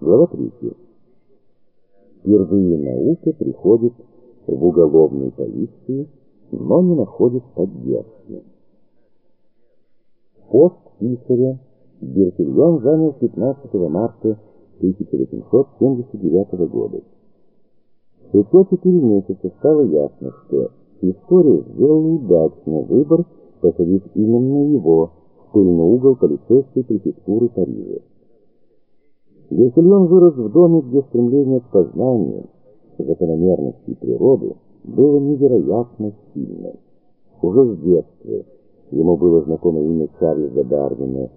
Глава 3. Впервые наука приходит в уголовную полицию, но не находит поддержки. Пост писаря Бертильон занял 15 марта 1879 года. Спустя четыре месяца стало ясно, что история сделала удачный выбор, посадив именно его в пыльный угол полицейской префектуры Парижа. Бертильон вырос в доме, где стремление к познанию закономерностей природы было невероятно сильным. Уже с детства ему было знакомо имя Чарльза Дарвина,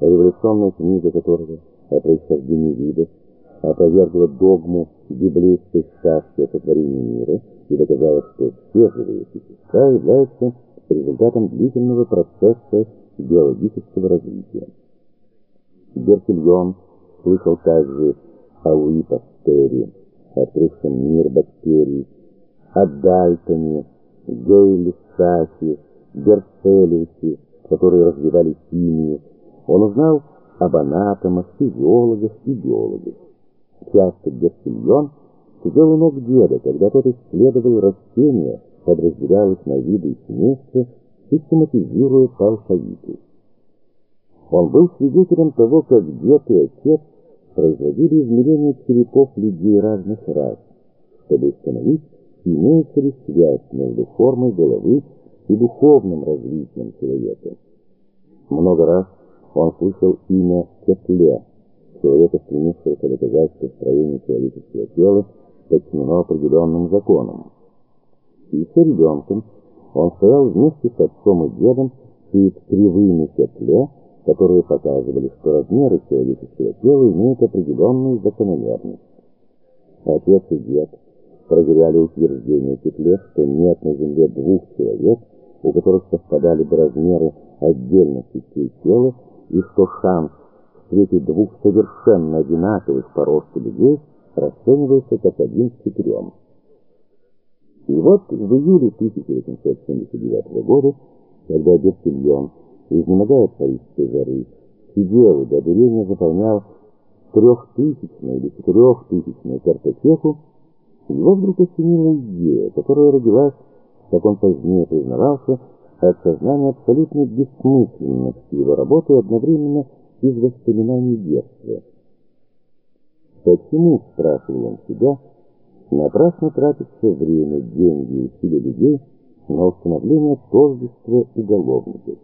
революционная книга которого о происхождении видов опровергла догму библейской сказки о сотворении мира и доказала, что все живые существа являются результатом длительного процесса биологического развития. Бертильон слышал также о Луи Пастере, открывшем мир бактерий, о Дальтоне, Гейле Сафи, Берцелиусе, которые развивали химию. Он узнал об анатомах, физиологах и биологах. Часто Берсильон сидел у ног деда, когда тот исследовал растения, подразделял их на виды и семейства, систематизируя по алфавиту. Он был свидетелем того, как дед и отец производили измерения черепов людей разных рас, чтобы установить, имеется ли связь между формой головы и духовным развитием человека. Много раз он слышал имя Кетле, человека, стремившегося доказать, что строение человеческого тела подчинено определенным законам. Еще ребенком он стоял вместе с отцом и дедом перед кривыми Кетле, которые показывали, что размеры человеческого тела имеют определенную закономерность. Отец и дед проверяли утверждение Кетле, что нет на Земле двух человек, у которых совпадали бы размеры отдельных частей тела, и что шанс встретить двух совершенно одинаковых по росту людей расценивается как один к четырем. И вот в июле 1879 года, когда Бертильон изнемогая от парижской жары, сидел и до дурения заполнял трехтысячную или четырехтысячную картотеку, его вдруг осенила идея, которая родилась, как он позднее признавался, от сознания абсолютной бессмысленности его работы одновременно из воспоминаний детства. Почему, спрашивал он себя, напрасно тратится время, деньги и усилия людей на установление тождества уголовников?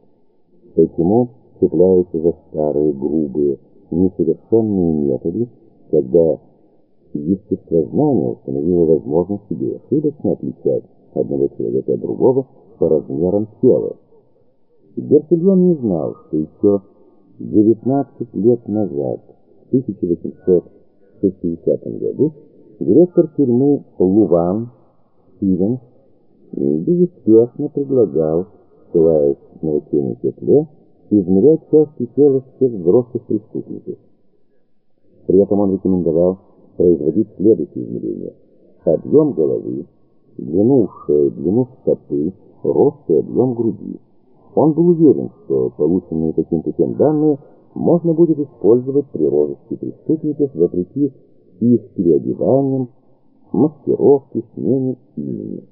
Почему цепляются за старые, грубые, несовершенные методы, когда естествознание установило возможность себе ошибочно отличать одного человека от другого по размерам тела? Бертильон не знал, что еще 19 лет назад, в 1860 году, директор тюрьмы Луван Стивенс безуспешно предлагал ссылаясь на учение Кетле, измерять части тела всех взрослых преступников. При этом он рекомендовал производить следующие измерения. Объем головы, длину шеи, длину стопы, рост и объем груди. Он был уверен, что полученные таким путем данные можно будет использовать при розыске преступников вопреки их переодеваниям, маскировке, смене имени.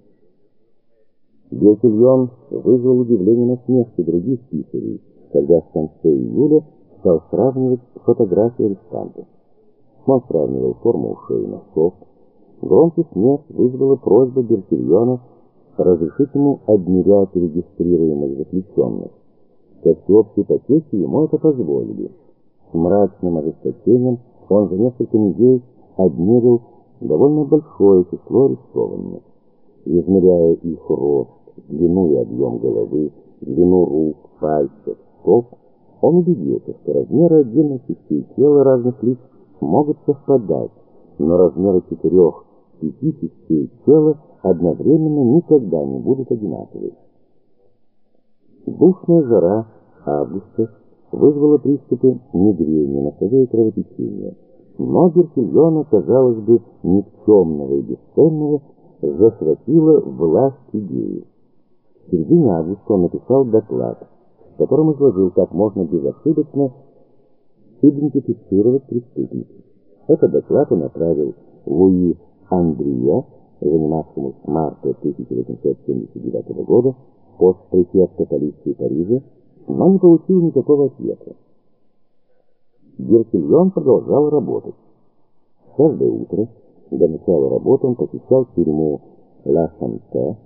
Бертильон вызвал удивление на смерти других писарей, когда в конце июля стал сравнивать фотографии арестантов. Он сравнивал форму ушей и носков. Громкий смех вызвала просьба Бертильона разрешить ему обмерять регистрируемых заключенных. Ко всеобщей потехе ему это позволили. С мрачным ожесточением он за несколько недель обмерил довольно большое число арестованных. Измеряя их рост, длину и объем головы, длину рук, пальцев, стоп, он убедился, что размеры отдельных частей тела разных лиц могут совпадать, но размеры четырех, пяти частей тела одновременно никогда не будут одинаковы. Душная жара августа вызвала приступы мигрени, носовые кровотечения. Но Бертильона, казалось бы, никчемного и бесценного, захватила власть идеи. В середине августа он написал доклад, в котором изложил, как можно безошибочно идентифицировать преступников. Этот доклад он направил Луи Андрия, занимавшему с марта 1879 года пост префекта полиции Парижа, но не получил никакого ответа. Геркельон продолжал работать. Каждое утро до начала работы он посещал тюрьму Ла Санте,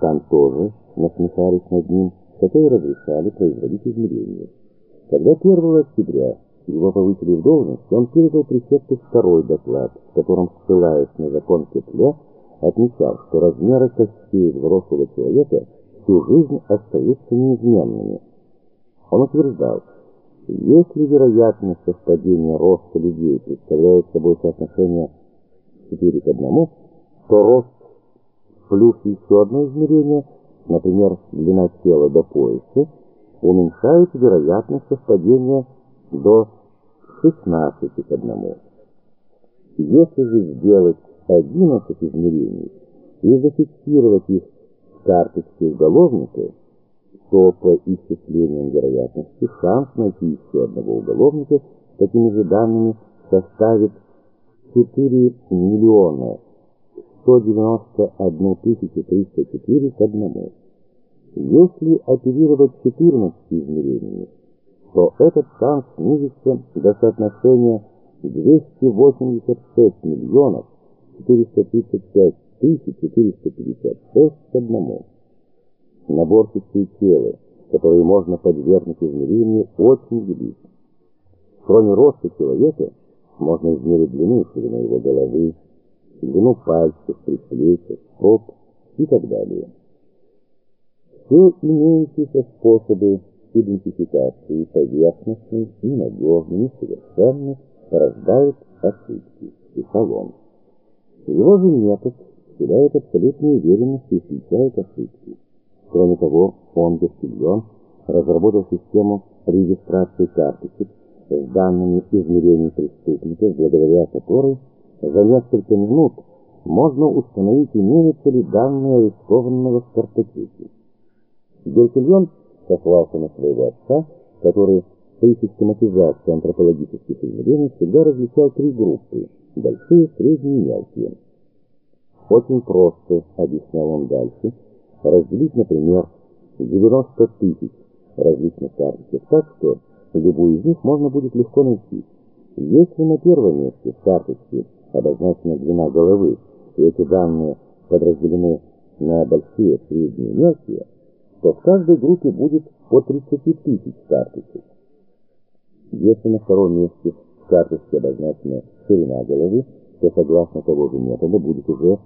там тоже насмехались над ним, хотя и разрешали производить измерения. Когда 1 октября его повысили в должность, он передал префекту второй доклад, в котором, ссылаясь на закон Петля, отмечал, что размеры костей взрослого человека всю жизнь остаются неизменными. Он утверждал, если вероятность совпадения роста людей представляет собой соотношение 4 к 1, то рост плюс еще одно измерение, например, длина тела до пояса, уменьшает вероятность совпадения до 16 к 1. Если же сделать 11 измерений и зафиксировать их в карточке уголовника, то по исчислениям вероятности шанс найти еще одного уголовника такими же данными составит 4 миллиона 191 304 к 1. Если оперировать 14 измерениями, то этот шанс снизится до соотношения 286 миллионов 435 тысяч 456 к 1. Наборчатые тела, которые можно подвергнуть измерению, очень велик. Кроме роста человека, можно измерить длину и ширину его головы, длину пальцев, предплечья, стоп и так далее. Все имеющиеся способы идентификации поверхностной, ненадежной, несовершенной порождают ошибки, писал он. Его же метод вселяет абсолютную уверенность и исключает ошибки. Кроме того, он, Герсильон, разработал систему регистрации карточек с данными измерений преступников, благодаря которой за несколько минут можно установить, имеются ли данные арестованного в картотеке. Геркельон сослался на своего отца, который при систематизации антропологических измерений всегда различал три группы – большие, средние и мелкие. Очень просто, объяснял он дальше, разделить, например, 90 тысяч различных карточек так, что любую из них можно будет легко найти. Если на первом месте в карточке обозначена длина головы, и эти данные подразделены на большие, средние мелкие, то в каждой группе будет по 30 тысяч карточек. Если на втором месте в карточке обозначена ширина головы, то согласно того же метода будет уже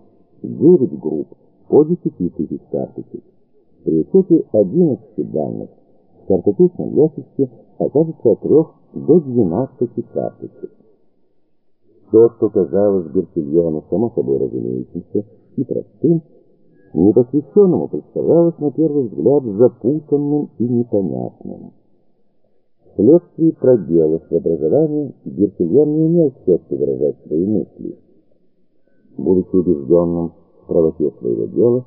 9 групп по 10 тысяч карточек. При учете 11 данных в картотечном ящике окажется от 3 до 12 карточек. То, что казалось Герцельону само собой разумеющимся и простым, непосвященному представлялось на первый взгляд запутанным и непонятным. Вследствие пробелов в образовании Герцельон не умел четко выражать свои мысли. Будучи убежденным в правоте своего дела,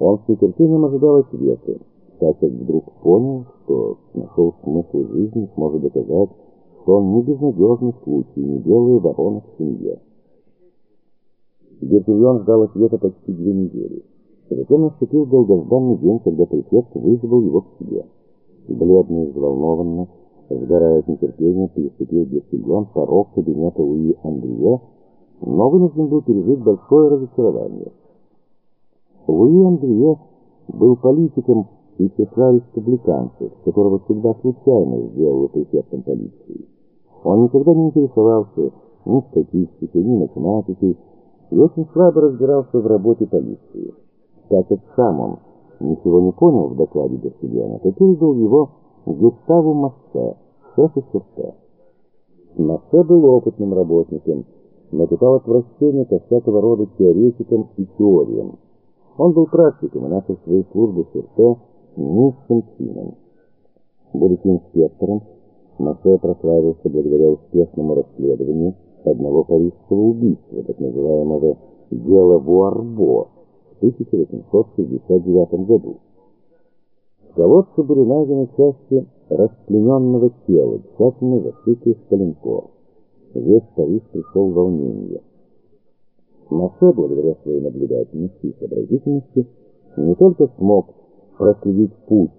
он с нетерпением ожидал ответа, так как вдруг понял, что нашел смысл жизни, сможет доказать, он не безнадежный случай, не белая ворона в семье. Геркельон ждал ответа почти две недели. Затем наступил долгожданный день, когда префект вызвал его к себе. Бледный и взволнованно, сгорая от нетерпения, переступил Геркельон порог кабинета Луи Андрея, но вынужден был пережить большое разочарование. Луи Андрея был политиком из числа республиканцев, которого всегда случайно сделал префектом полиции. Он никогда не интересовался ни статистикой, ни математикой, и очень слабо разбирался в работе полиции. Так как сам он ничего не понял в докладе Берсельяна, то передал его Густаву Массе, шефу Сурте. Массе был опытным работником, но питал отвращение ко всякого рода теоретикам и теориям. Он был практиком и начал свои службы Сурте низким чином. Будучи инспектором, Массе прославился благодаря успешному расследованию одного парижского убийства, так называемого «Дело Буарбо» в 1869 году. В колодце были найдены части расплененного тела, тщательно зашитые в коленкор. Весь Париж пришел в волнение. Массе, благодаря своей наблюдательности и сообразительности, не только смог проследить путь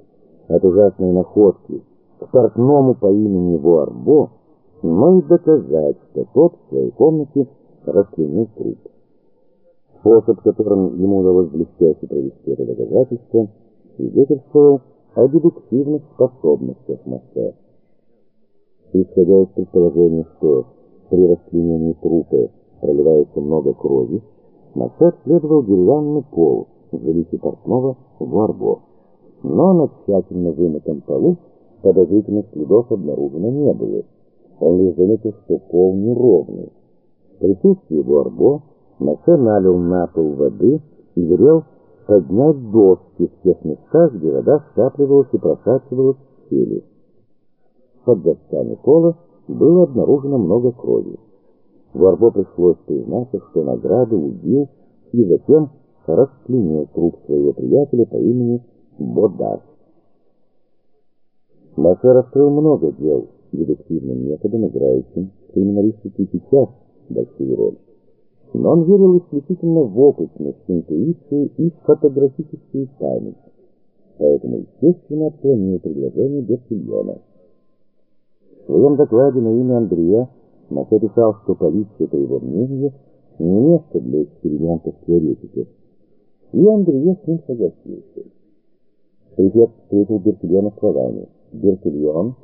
от ужасной находки портному по имени Вуарбо, и доказать, что тот в своей комнате расчленил труп. Способ, которым ему удалось блестяще провести это доказательство, свидетельствовал о дедуктивных способностях Массе. Исходя из предположения, что при расчленении трупа проливается много крови, Массе следовал деревянный пол в жилище портного в. Но на тщательно вымытом полу подозрительных следов обнаружено не было. Он лишь заметил, что пол неровный. В присутствии Буарбо Массе налил на пол воды и велел поднять доски в тех местах, где вода скапливалась и просачивалась в щели. Под досками пола было обнаружено много крови. Варбо пришлось признаться, что награду убил и затем расчленил труп своего приятеля по имени Бодас. Массе раскрыл много дел дедуктивным методом, играющим в криминалистике сейчас большую роль. Но он верил исключительно в опытность, интуицию и фотографическую память. Поэтому, естественно, отклонил предложение Бертильона. В своем докладе на имя Андрея Массе писал, что полиция, по его мнению, не место для экспериментов теоретиков. И Андрея с ним согласился. Префект встретил Бертильона словами. «Бертильон,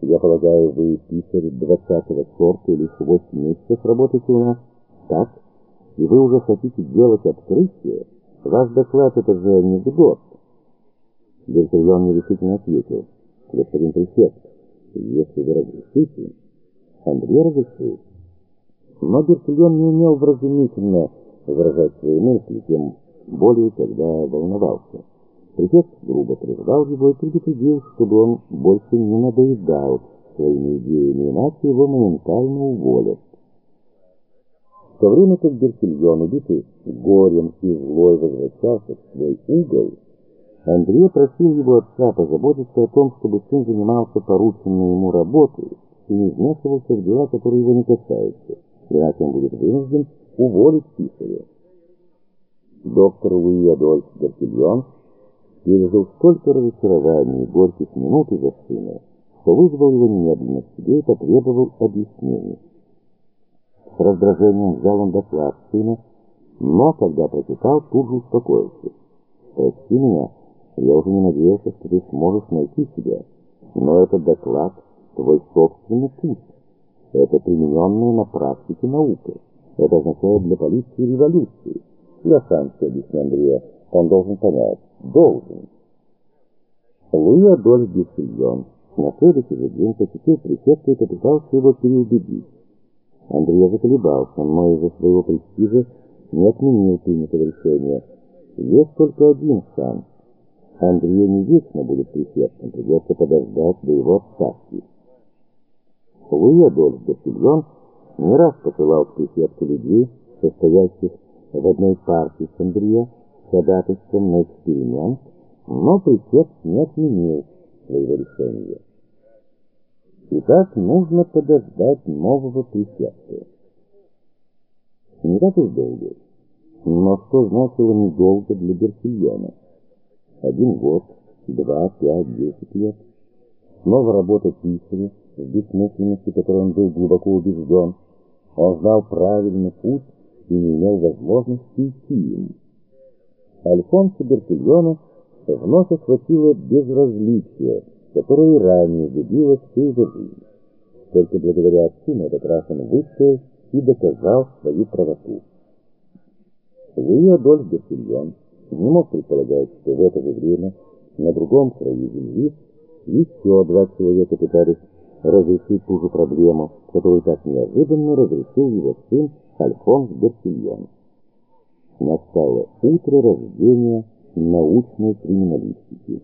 я полагаю, вы писарь двадцатого сорта и лишь восемь месяцев работаете у нас? Так? И вы уже хотите делать открытие? Ваш доклад — это же анекдот». Бертильон нерешительно ответил. «Господин префект, если вы разрешите...» Андрей разрешил. Но Бертильон не умел вразумительно выражать свои мысли, тем более, когда волновался. Префект грубо прервал его и предупредил, чтобы он больше не надоедал своими идеями, иначе его моментально уволят. В то время как Бертильон, убитый горем и злой, возвращался в свой угол, Андрей просил его отца позаботиться о том, чтобы сын занимался порученной ему работой и не вмешивался в дела, которые его не касаются, иначе он будет вынужден уволить писаря. Доктор Луи Адольф Бертильон пережил столько разочарований и горьких минут из-за сына, что вызвал его немедленно к себе и потребовал объяснений. С раздражением взял он доклад сына, но, когда прочитал, тут же успокоился. «Прости меня, я уже не надеялся, что ты сможешь найти себя, но этот доклад — твой собственный путь. Это примененная на практике наука. Это означает для полиции революции. Я сам все объясню Андрея, он должен понять. Должен. Луи Адольф Бюссельон на следующий же день посетил префекта и попытался его переубедить. Андрей заколебался, но из-за своего престижа не отменил принятого решения. Есть только один шанс. Андрей не вечно будет префектом, придется подождать до его отставки. Луи Адольф Бюссельон не раз посылал к префекту людей, состоящих в одной партии с Андреем, ходатайством на эксперимент, но префект не отменил своего решения. Итак, нужно подождать нового префекта. Не так уж долго. Но что значило недолго для Берсильона? Один год, два, пять, десять лет. Снова работа писаря, в бессмысленности, которой он был глубоко убежден. Он знал правильный путь и не имел возможности идти им. Альфонсо Бертильона вновь охватило безразличие, которое ранее губило всю его жизнь. Только благодаря отцу на этот раз он выстоял и доказал свою правоту. Луи Адольф Бертильон не мог предполагать, что в это же время на другом краю земли еще два человека пытались разрешить ту же проблему, которую так неожиданно разрешил его сын Альфонс Бертильон настало утро рождения научной криминалистики.